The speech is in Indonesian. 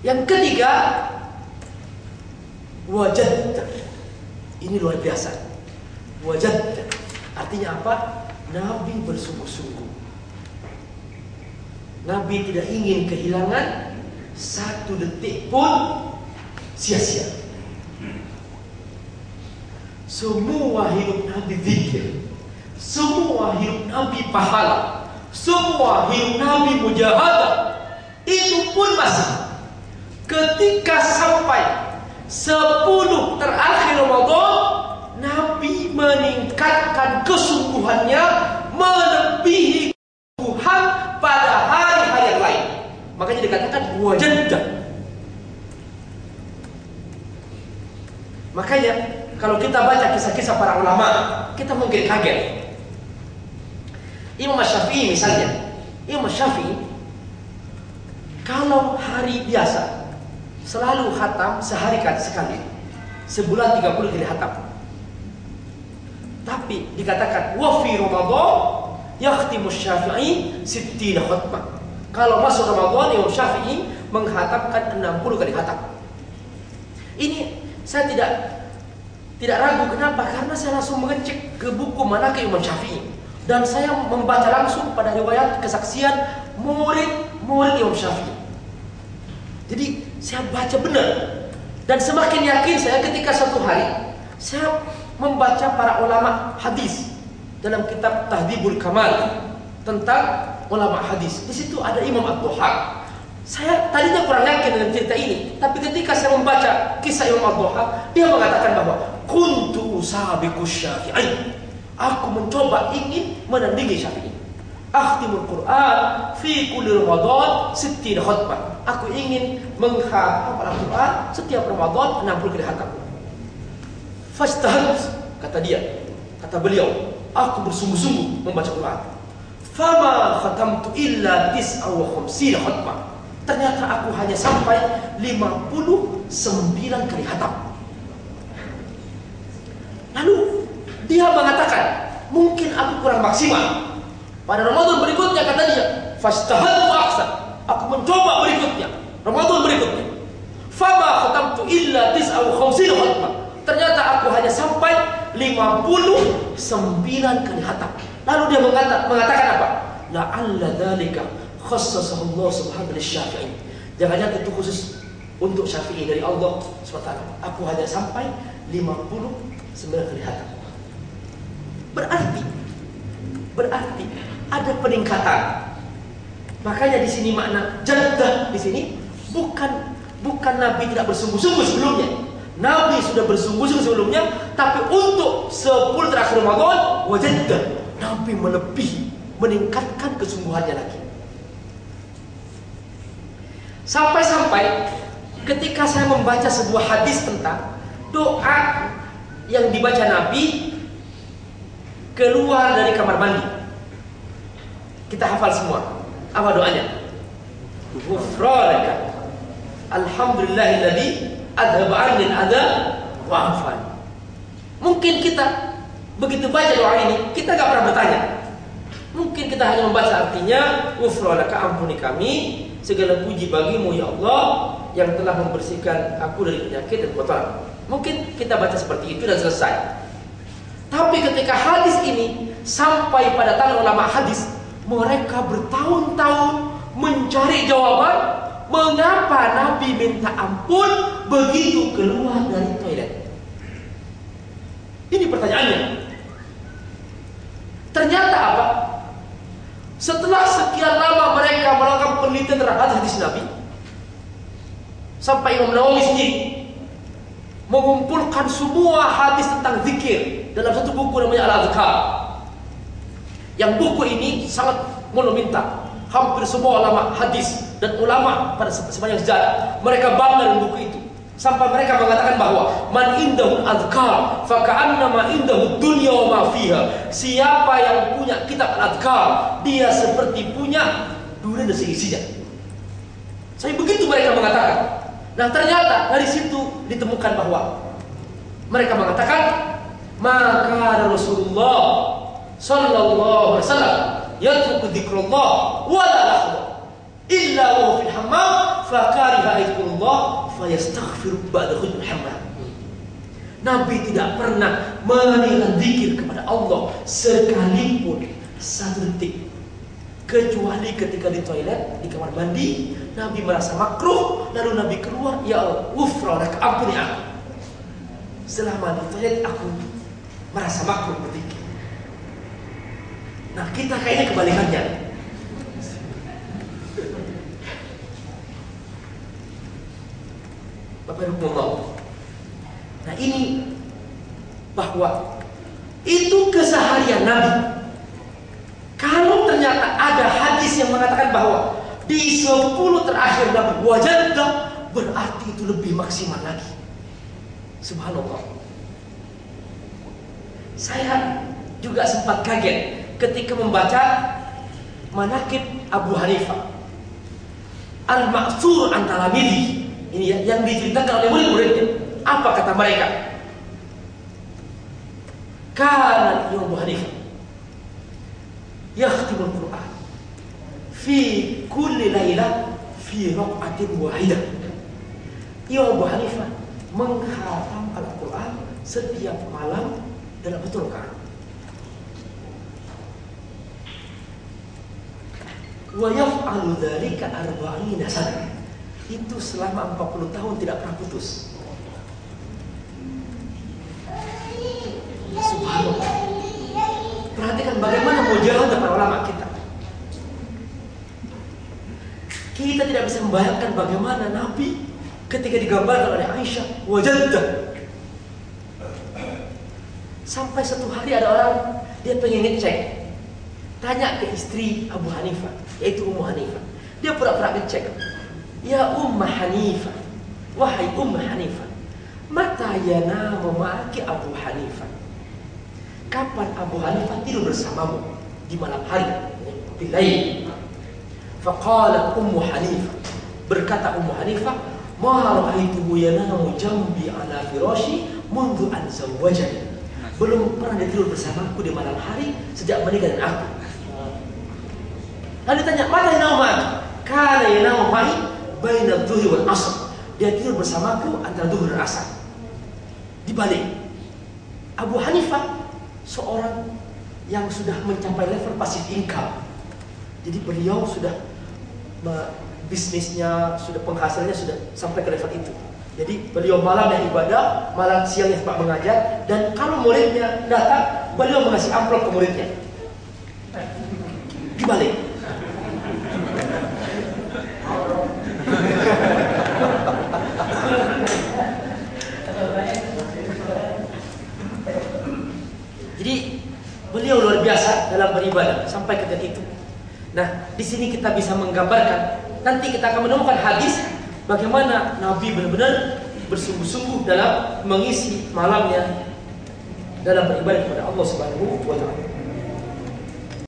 Yang ketiga, wajad. Ini luar biasa. Wajad. Artinya apa? Nabi bersungguh-sungguh. Nabi tidak ingin kehilangan satu detik pun sia-sia. Semua hidup Nabi zikir. Semua hidup Nabi pahala. Semua hidup Nabi mujahadah. Itu pun masih ketika sampai sepuluh terakhir Ramadan Nabi meningkatkan kesungguhannya melebihi kesungguhan pada hari-hari yang lain. Makanya dikatakan wajadah. Makanya kalau kita baca kisah-kisah para ulama, kita mungkin kaget. Imam Syafi'i misalnya, Imam Syafi'i kalau hari biasa selalu khatam sehari kali sekali, sebulan 30 kali khatam. Tapi dikatakan wa fi Ramadan yakhtimu Syafi'i sittina khatmah. Kalau masuk Ramadan Imam Syafi'i menghatamkan 60 kali khatam. Ini saya tidak tidak ragu kenapa? Karena saya langsung mengecek ke buku mana ke Imam Syafi'i dan saya membaca langsung pada riwayat kesaksian murid-murid Imam Syafi'i. Jadi saya baca benar dan semakin yakin saya ketika suatu hari saya membaca para ulama hadis dalam kitab Tahdibul Kamal tentang ulama hadis. Di situ ada Imam Abdul Saya tadinya kurang yakin dengan cerita ini, tapi ketika saya membaca kisah Imam Abdul dia mengatakan bahwa kuntu sabiqus syafi'i Aku mencoba ingin menandingi Syafi'i. Akhtimul Quran fi kulli Ramadan sittin khutbah. Aku ingin menghafal Al-Quran setiap Ramadan 60 kali khatam. Fastahad kata dia, kata beliau, aku bersungguh-sungguh membaca Quran. Fama khatamtu illa tis'a wa khamsina khutbah. Ternyata aku hanya sampai 59 kali khatam. Lalu dia mengatakan, mungkin aku kurang maksimal. Pada Ramadan berikutnya kata dia, fastahadu aksan. Aku mencoba berikutnya. Ramadan berikutnya. Fama khatamtu illa tis'aw khamsina khatmah. Ternyata aku hanya sampai 59 kali khatam. Lalu dia mengatakan, mengatakan apa? La'alla dzalika khassasahu Allah subhanahu wa syafi'i. Jangan-jangan itu khusus untuk Syafi'i dari Allah SWT. Aku hanya sampai 59 kali khatam. Berarti berarti ada peningkatan. Makanya di sini makna jadah di sini bukan bukan Nabi tidak bersungguh-sungguh sebelumnya. Nabi sudah bersungguh-sungguh sebelumnya, tapi untuk 10 terakhir Ramadan wajaddah Nabi melebihi, meningkatkan kesungguhannya lagi. Sampai-sampai ketika saya membaca sebuah hadis tentang doa yang dibaca Nabi keluar dari kamar mandi. Kita hafal semua. Apa doanya? Ghufranaka. Alhamdulillahilladzi adhaba 'anni al-adha wa afani. Mungkin kita begitu baca doa ini, kita nggak pernah bertanya. Mungkin kita hanya membaca artinya, Ghufranaka ampuni kami, segala puji bagimu ya Allah yang telah membersihkan aku dari penyakit dan kotoran. Mungkin kita baca seperti itu dan selesai. Tapi ketika hadis ini sampai pada tangan ulama hadis, mereka bertahun-tahun mencari jawaban mengapa Nabi minta ampun begitu keluar dari toilet. Ini pertanyaannya. Ternyata apa? Setelah sekian lama mereka melakukan penelitian terhadap hadis Nabi, sampai Imam Nawawi sendiri mengumpulkan semua hadis tentang zikir dalam satu buku namanya Al-Azkar. Yang buku ini sangat monumental. Hampir semua ulama hadis dan ulama pada sepanjang sejarah mereka bangga dengan buku itu. Sampai mereka mengatakan bahwa man indahu azkar faka'annama indahu dunya wa ma fiha. Siapa yang punya kitab azkar, dia seperti punya dunia dan seisinya. Saya begitu mereka mengatakan. Nah ternyata dari situ ditemukan bahwa mereka mengatakan maka Rasulullah sallallahu alaihi wasallam yatruku dzikrullah wa la lahwa. Illa wa fil hammam fakariha ayatullah fayastaghfiru ba'da Muhammad. Nabi tidak pernah mengingat zikir kepada Allah sekalipun satu detik. Kecuali ketika di toilet di kamar mandi Nabi merasa makruh lalu Nabi keluar ya Allah ufranak ampuni aku. Selama di toilet aku merasa makruh berzikir nah kita kayaknya kebalikannya Bapak Ibu mau Nah ini bahwa itu keseharian Nabi. Kalau ternyata ada hadis yang mengatakan bahwa di 10 terakhir Nabi wajadlah berarti itu lebih maksimal lagi. Subhanallah. Saya juga sempat kaget ketika membaca manakib Abu Hanifah. Al-Ma'sur antara Midi. Ini ya, yang diceritakan oleh murid-muridnya. Apa kata mereka? Karena Imam Abu Hanifah yakhtimul Quran fi kulli lailah fi raq'atin wahidah. Imam Abu Hanifah menghatam Al-Quran setiap malam dalam satu rakaat. Wa yaf'alu dzalika arba'ina sanah. Itu selama 40 tahun tidak pernah putus. Subhanallah. Perhatikan bagaimana mujahadah para ulama kita. Kita tidak bisa membayangkan bagaimana Nabi ketika digambarkan oleh Aisyah wajaddah. Sampai satu hari ada orang dia pengen ngecek. Tanya ke istri Abu Hanifah, yaitu Ummu Hanifah. Dia pura-pura ngecek. Ya Ummu Hanifah, wahai Ummu Hanifah, mata yanamu ma'aki Abu Hanifah? Kapan Abu Hanifah tidur bersamamu di malam hari? Bilail. Faqalat Ummu Hanifah. Berkata Ummu Hanifah, "Ma ra'aituhu yanamu jambi ala firashi mundu an zawwajani." Belum pernah dia tidur bersamaku di malam hari sejak menikah dengan aku. Lalu ditanya, "Mata yanamu ma'aki?" Kana yanamu ma'i baina dhuhri wal asr. Dia tidur bersamaku antara zuhur dan asar. Dibalik. Abu Hanifah seorang yang sudah mencapai level pasif income. Jadi beliau sudah bisnisnya, sudah penghasilannya sudah sampai ke level itu. Jadi beliau malam yang ibadah, malam siangnya sempat mengajar, dan kalau muridnya datang, beliau mengasih amplop ke muridnya. Dibalik. Jadi beliau dalam beribadah sampai ke itu. Nah, di sini kita bisa menggambarkan nanti kita akan menemukan hadis bagaimana Nabi benar-benar bersungguh-sungguh dalam mengisi malamnya dalam beribadah kepada Allah Subhanahu wa taala.